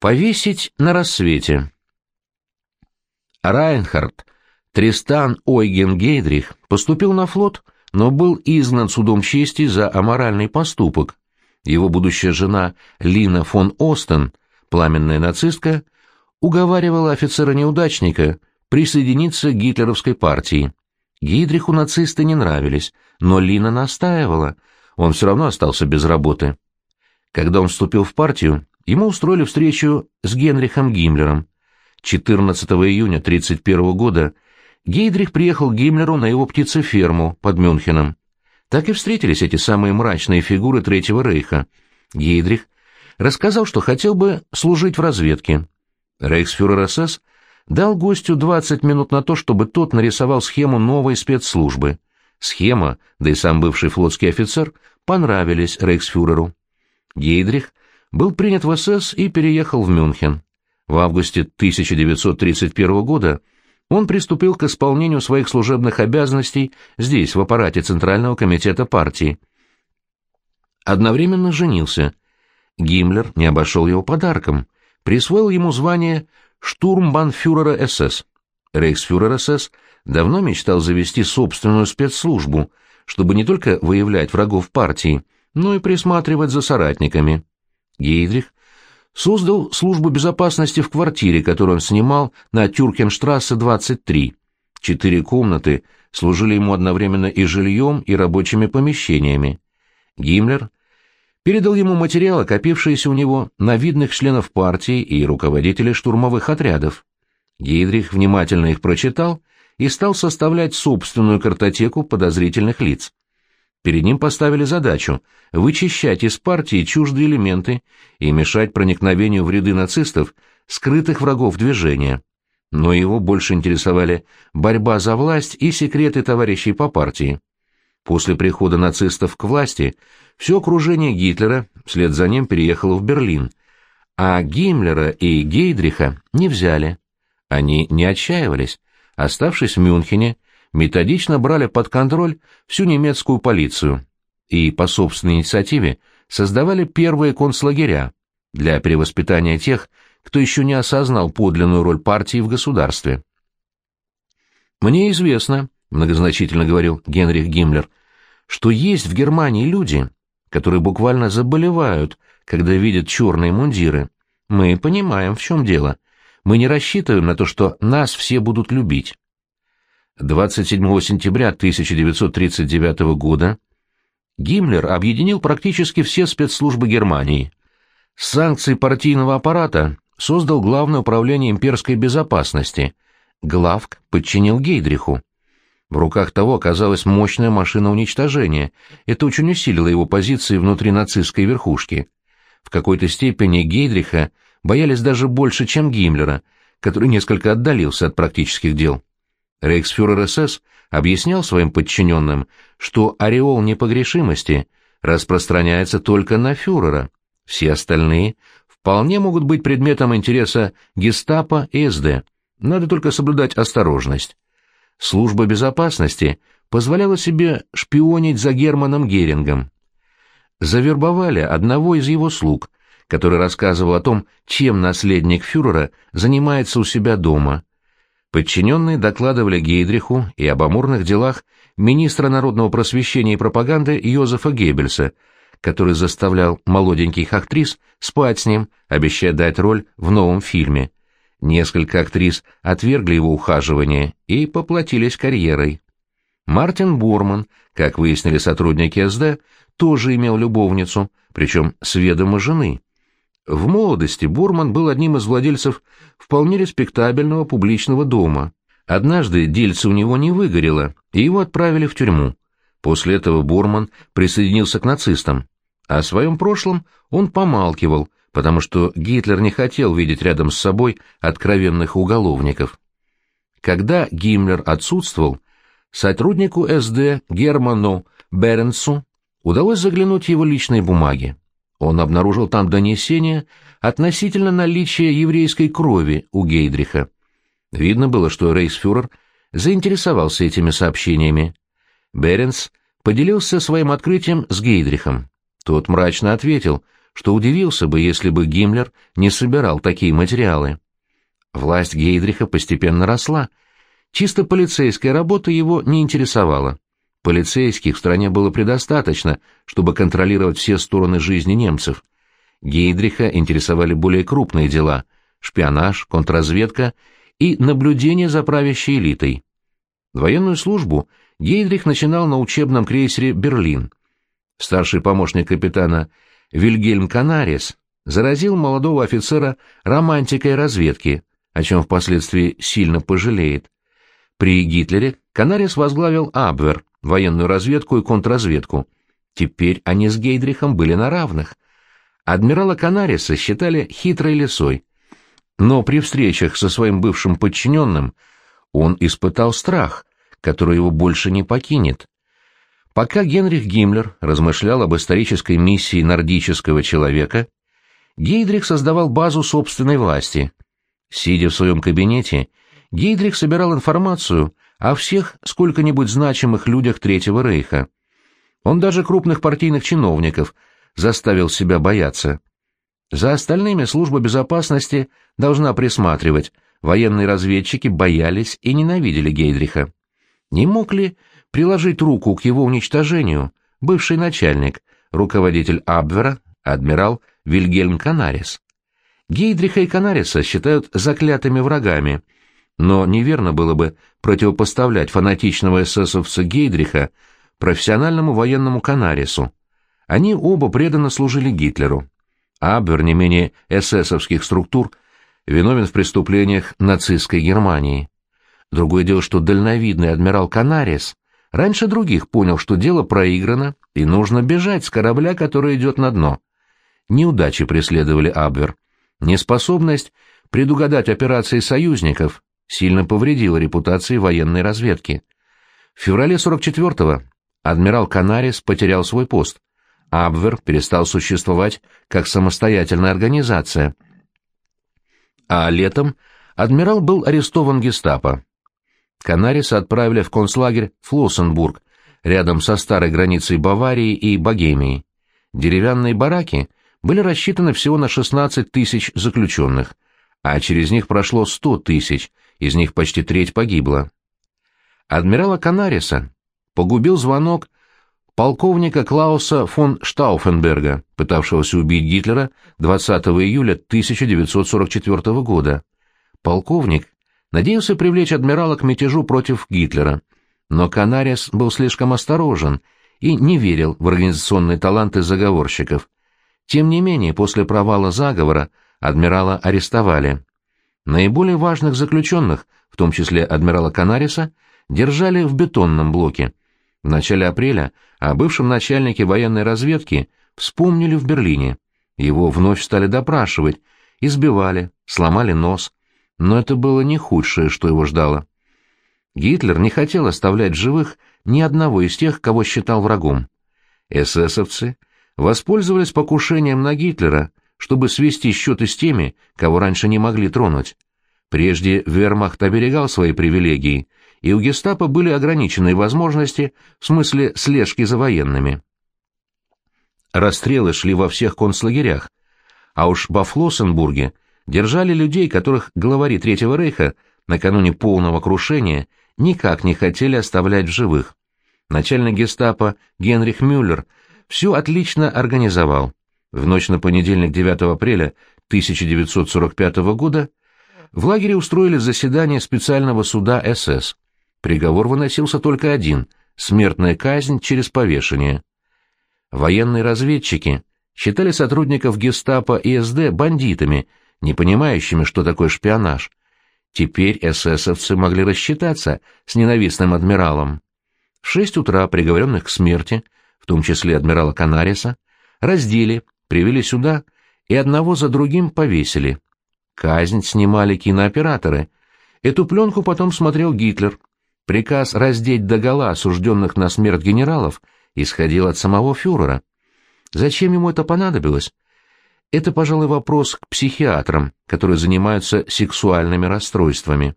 Повесить на рассвете. Райнхард Тристан Ойген Гейдрих поступил на флот, но был изгнан судом чести за аморальный поступок. Его будущая жена Лина фон Остен, пламенная нацистка, уговаривала офицера-неудачника присоединиться к гитлеровской партии. Гейдриху нацисты не нравились, но Лина настаивала, он все равно остался без работы. Когда он вступил в партию, ему устроили встречу с Генрихом Гиммлером. 14 июня 1931 года Гейдрих приехал к Гиммлеру на его птицеферму под Мюнхеном. Так и встретились эти самые мрачные фигуры Третьего Рейха. Гейдрих рассказал, что хотел бы служить в разведке. Рейхсфюрер СС дал гостю 20 минут на то, чтобы тот нарисовал схему новой спецслужбы. Схема, да и сам бывший флотский офицер, понравились рейхсфюреру. Гейдрих был принят в СС и переехал в Мюнхен. В августе 1931 года он приступил к исполнению своих служебных обязанностей здесь, в аппарате Центрального комитета партии. Одновременно женился. Гиммлер не обошел его подарком, присвоил ему звание штурмбанфюрера СС. Рейхсфюрер СС давно мечтал завести собственную спецслужбу, чтобы не только выявлять врагов партии, но и присматривать за соратниками. Гейдрих создал службу безопасности в квартире, которую он снимал на Тюркенштрассе 23. Четыре комнаты служили ему одновременно и жильем, и рабочими помещениями. Гиммлер передал ему материалы, копившиеся у него на видных членов партии и руководителей штурмовых отрядов. Гейдрих внимательно их прочитал и стал составлять собственную картотеку подозрительных лиц. Перед ним поставили задачу вычищать из партии чуждые элементы и мешать проникновению в ряды нацистов скрытых врагов движения. Но его больше интересовали борьба за власть и секреты товарищей по партии. После прихода нацистов к власти все окружение Гитлера вслед за ним переехало в Берлин, а Гиммлера и Гейдриха не взяли. Они не отчаивались. Оставшись в Мюнхене, методично брали под контроль всю немецкую полицию и по собственной инициативе создавали первые концлагеря для перевоспитания тех, кто еще не осознал подлинную роль партии в государстве. «Мне известно», — многозначительно говорил Генрих Гиммлер, «что есть в Германии люди, которые буквально заболевают, когда видят черные мундиры. Мы понимаем, в чем дело. Мы не рассчитываем на то, что нас все будут любить. 27 сентября 1939 года Гиммлер объединил практически все спецслужбы Германии. С санкций партийного аппарата создал Главное управление имперской безопасности. Главк подчинил Гейдриху. В руках того оказалась мощная машина уничтожения. Это очень усилило его позиции внутри нацистской верхушки. В какой-то степени Гейдриха боялись даже больше, чем Гиммлера, который несколько отдалился от практических дел. Рейхсфюрер СС объяснял своим подчиненным, что ореол непогрешимости распространяется только на фюрера, все остальные вполне могут быть предметом интереса гестапо и СД, надо только соблюдать осторожность. Служба безопасности позволяла себе шпионить за Германом Герингом. Завербовали одного из его слуг, который рассказывал о том, чем наследник фюрера занимается у себя дома – Подчиненные докладывали Гейдриху и об амурных делах министра народного просвещения и пропаганды Йозефа Геббельса, который заставлял молоденьких актрис спать с ним, обещая дать роль в новом фильме. Несколько актрис отвергли его ухаживание и поплатились карьерой. Мартин Бурман, как выяснили сотрудники СД, тоже имел любовницу, причем с ведома жены. В молодости Бурман был одним из владельцев вполне респектабельного публичного дома. Однажды дельце у него не выгорело, и его отправили в тюрьму. После этого Бурман присоединился к нацистам. О своем прошлом он помалкивал, потому что Гитлер не хотел видеть рядом с собой откровенных уголовников. Когда Гиммлер отсутствовал, сотруднику СД Герману Беренсу удалось заглянуть в его личные бумаги. Он обнаружил там донесение относительно наличия еврейской крови у Гейдриха. Видно было, что рейхсфюрер заинтересовался этими сообщениями. Беренс поделился своим открытием с Гейдрихом. Тот мрачно ответил, что удивился бы, если бы Гиммлер не собирал такие материалы. Власть Гейдриха постепенно росла. Чисто полицейская работа его не интересовала. Полицейских в стране было предостаточно, чтобы контролировать все стороны жизни немцев. Гейдриха интересовали более крупные дела – шпионаж, контрразведка и наблюдение за правящей элитой. Военную службу Гейдрих начинал на учебном крейсере «Берлин». Старший помощник капитана Вильгельм Канарис заразил молодого офицера романтикой разведки, о чем впоследствии сильно пожалеет. При Гитлере Канарис возглавил Абвер, военную разведку и контрразведку. Теперь они с Гейдрихом были на равных. Адмирала Канариса считали хитрой лисой. Но при встречах со своим бывшим подчиненным он испытал страх, который его больше не покинет. Пока Генрих Гиммлер размышлял об исторической миссии нордического человека, Гейдрих создавал базу собственной власти. Сидя в своем кабинете, Гейдрих собирал информацию о всех сколько-нибудь значимых людях Третьего Рейха. Он даже крупных партийных чиновников заставил себя бояться. За остальными служба безопасности должна присматривать, военные разведчики боялись и ненавидели Гейдриха. Не мог ли приложить руку к его уничтожению бывший начальник, руководитель Абвера, адмирал Вильгельм Канарис? Гейдриха и Канариса считают заклятыми врагами, но неверно было бы противопоставлять фанатичного эсэсовца Гейдриха профессиональному военному Канарису. Они оба преданно служили Гитлеру. Абвер, не менее эсэсовских структур, виновен в преступлениях нацистской Германии. Другое дело, что дальновидный адмирал Канарис раньше других понял, что дело проиграно, и нужно бежать с корабля, который идет на дно. Неудачи преследовали Абвер. Неспособность предугадать операции союзников сильно повредила репутации военной разведки. В феврале 44-го адмирал Канарис потерял свой пост. Абвер перестал существовать как самостоятельная организация. А летом адмирал был арестован гестапо. Канариса отправили в концлагерь Флоссенбург, рядом со старой границей Баварии и Богемии. Деревянные бараки были рассчитаны всего на 16 тысяч заключенных, а через них прошло 100 тысяч, из них почти треть погибла. Адмирала Канариса погубил звонок полковника Клауса фон Штауфенберга, пытавшегося убить Гитлера 20 июля 1944 года. Полковник надеялся привлечь адмирала к мятежу против Гитлера, но Канарис был слишком осторожен и не верил в организационные таланты заговорщиков. Тем не менее, после провала заговора адмирала арестовали. Наиболее важных заключенных, в том числе адмирала Канариса, держали в бетонном блоке. В начале апреля о бывшем начальнике военной разведки вспомнили в Берлине. Его вновь стали допрашивать, избивали, сломали нос, но это было не худшее, что его ждало. Гитлер не хотел оставлять живых ни одного из тех, кого считал врагом. Эсэсовцы воспользовались покушением на Гитлера, чтобы свести счеты с теми, кого раньше не могли тронуть. Прежде вермахт оберегал свои привилегии, и у гестапо были ограниченные возможности в смысле слежки за военными. Расстрелы шли во всех концлагерях, а уж во Флоссенбурге – держали людей, которых главари Третьего Рейха накануне полного крушения никак не хотели оставлять в живых. Начальник гестапо Генрих Мюллер все отлично организовал. В ночь на понедельник 9 апреля 1945 года в лагере устроили заседание специального суда СС. Приговор выносился только один – смертная казнь через повешение. Военные разведчики считали сотрудников гестапо и СД бандитами – не понимающими, что такое шпионаж. Теперь эсэсовцы могли рассчитаться с ненавистным адмиралом. В шесть утра приговоренных к смерти, в том числе адмирала Канариса, раздели, привели сюда и одного за другим повесили. Казнь снимали кинооператоры. Эту пленку потом смотрел Гитлер. Приказ раздеть догола осужденных на смерть генералов исходил от самого фюрера. Зачем ему это понадобилось? Это, пожалуй, вопрос к психиатрам, которые занимаются сексуальными расстройствами.